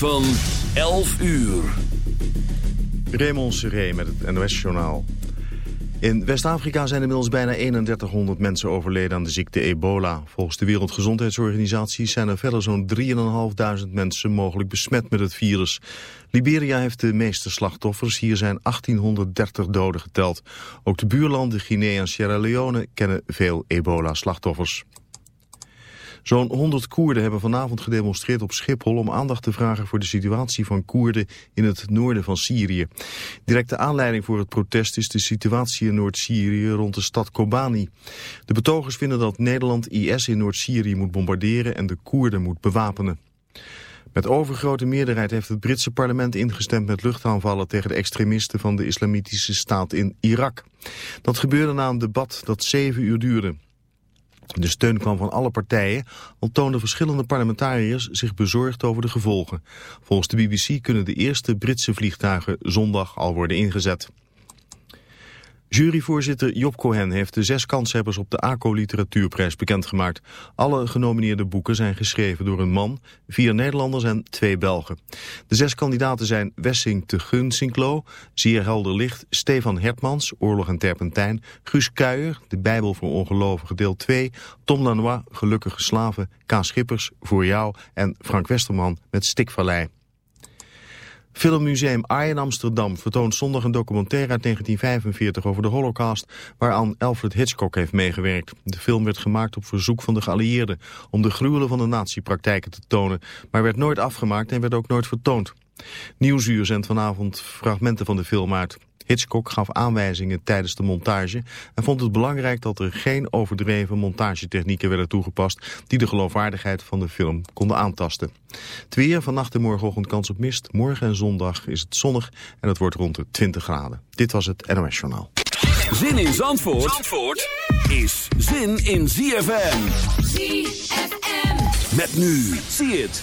van 11 uur. Raymond Seré met het NOS-journaal. In West-Afrika zijn inmiddels bijna 3100 mensen overleden aan de ziekte ebola. Volgens de Wereldgezondheidsorganisatie zijn er verder zo'n 3.500 mensen mogelijk besmet met het virus. Liberia heeft de meeste slachtoffers. Hier zijn 1830 doden geteld. Ook de buurlanden Guinea en Sierra Leone kennen veel ebola-slachtoffers. Zo'n 100 Koerden hebben vanavond gedemonstreerd op Schiphol om aandacht te vragen voor de situatie van Koerden in het noorden van Syrië. Directe aanleiding voor het protest is de situatie in Noord-Syrië rond de stad Kobani. De betogers vinden dat Nederland IS in Noord-Syrië moet bombarderen en de Koerden moet bewapenen. Met overgrote meerderheid heeft het Britse parlement ingestemd met luchtaanvallen tegen de extremisten van de islamitische staat in Irak. Dat gebeurde na een debat dat zeven uur duurde. De steun kwam van alle partijen, al toonden verschillende parlementariërs zich bezorgd over de gevolgen. Volgens de BBC kunnen de eerste Britse vliegtuigen zondag al worden ingezet. Juryvoorzitter Job Cohen heeft de zes kanshebbers op de ACO Literatuurprijs bekendgemaakt. Alle genomineerde boeken zijn geschreven door een man, vier Nederlanders en twee Belgen. De zes kandidaten zijn Wessing te Gunsinklo, Zeer Helder Licht, Stefan Hertmans, Oorlog en Terpentijn, Guus Kuijer, De Bijbel voor Ongelovigen deel 2, Tom Lanois, Gelukkige Slaven, K. Schippers, Voor Jou en Frank Westerman met Stikvallei. Filmmuseum A in Amsterdam vertoont zondag een documentaire uit 1945 over de holocaust, waaraan Alfred Hitchcock heeft meegewerkt. De film werd gemaakt op verzoek van de geallieerden om de gruwelen van de nazi-praktijken te tonen, maar werd nooit afgemaakt en werd ook nooit vertoond. Nieuwsuur zendt vanavond fragmenten van de film uit. Hitchcock gaf aanwijzingen tijdens de montage en vond het belangrijk dat er geen overdreven montagetechnieken werden toegepast die de geloofwaardigheid van de film konden aantasten. Het weer vannacht en morgenochtend kans op mist. Morgen en zondag is het zonnig en het wordt rond de 20 graden. Dit was het NOS Journaal. Zin in Zandvoort, Zandvoort is zin in ZFM. ZFM. Met nu, zie het.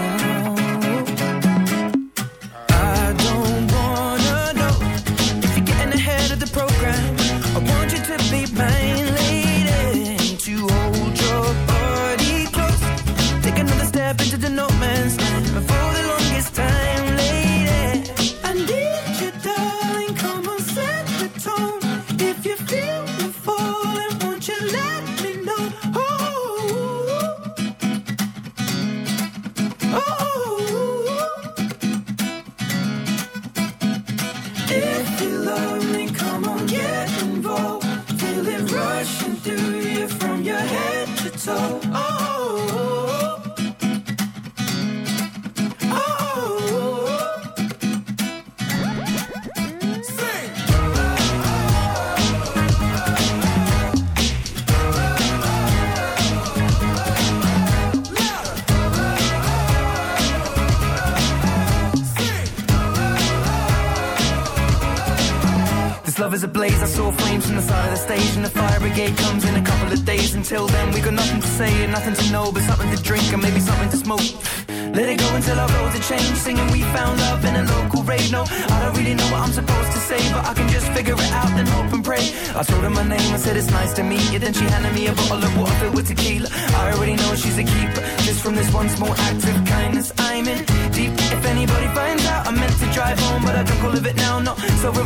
said it's nice to meet you. Then she handed me a bottle of water filled with tequila. I already know she's a keeper. Just from this one small act of kindness, I'm in deep. If anybody finds out, I meant to drive home, but I drunk all of it now. Not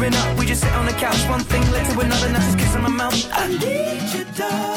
in up. We just sit on the couch, one thing led to another. Now she's kissing my mouth. I need you, darling.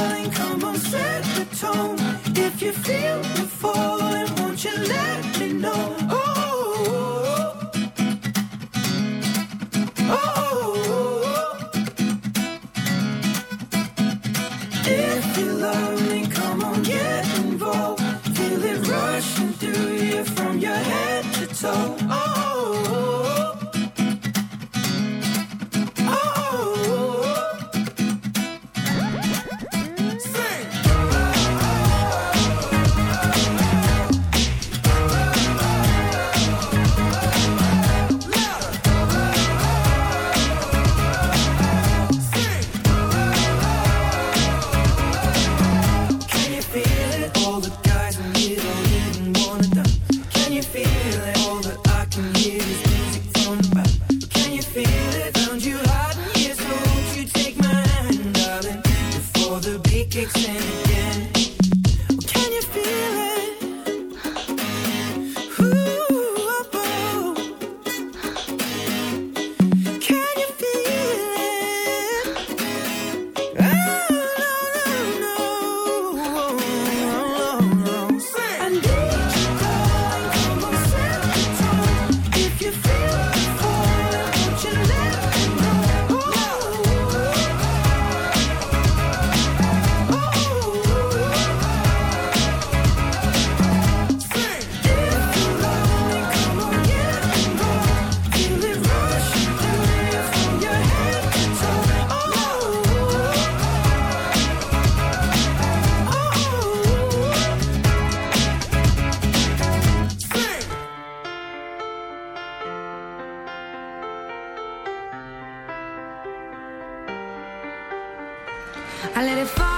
I let it fall.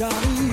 Johnny.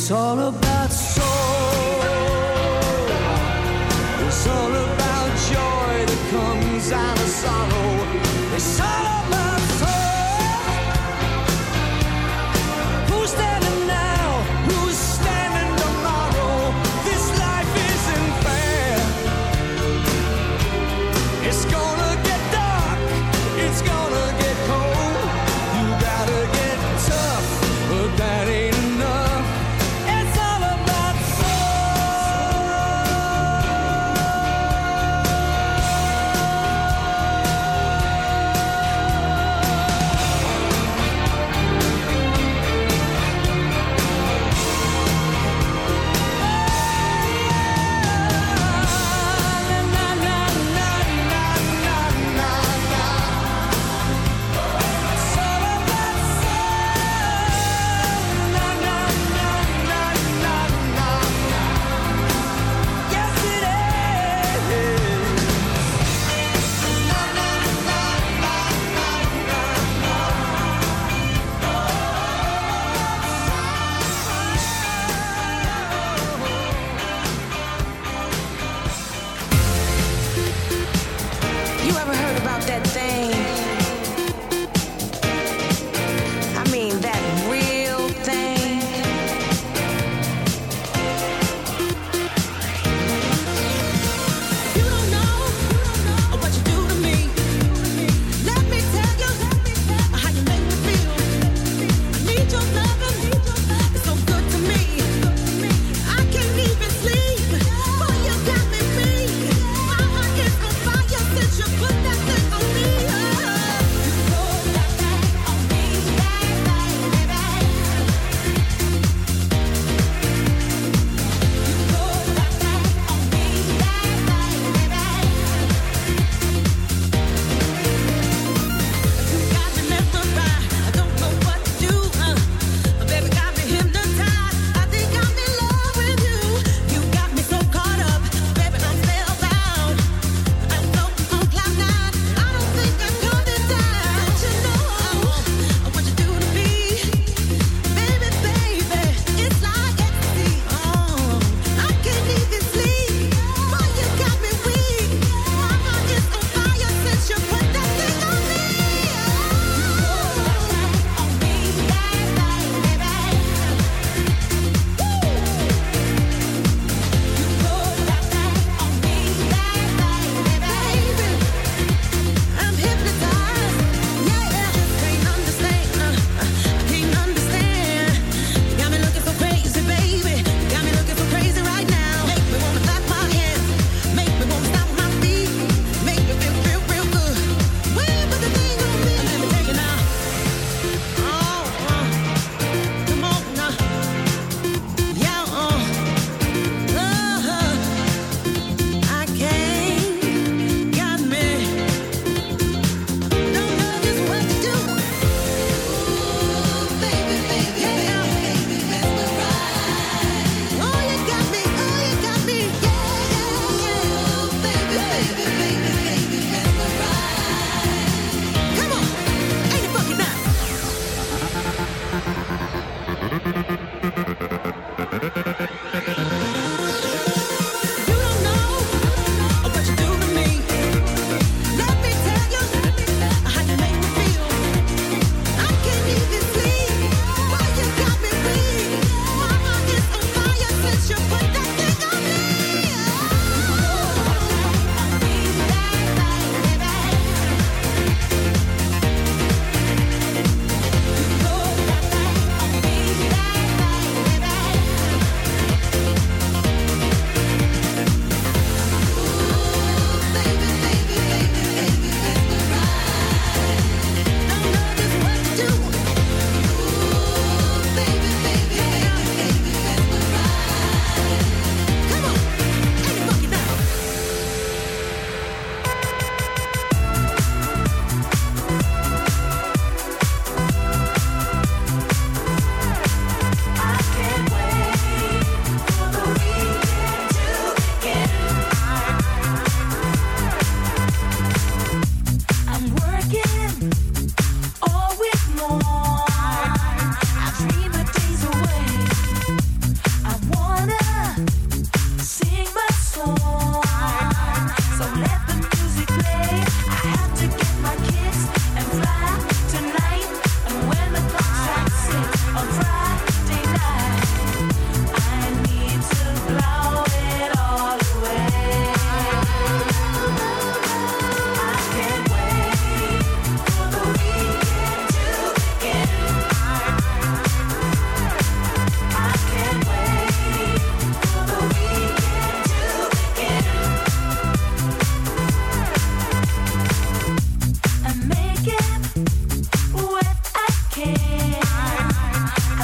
It's all about soul. It's all about joy that comes out.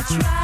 Try.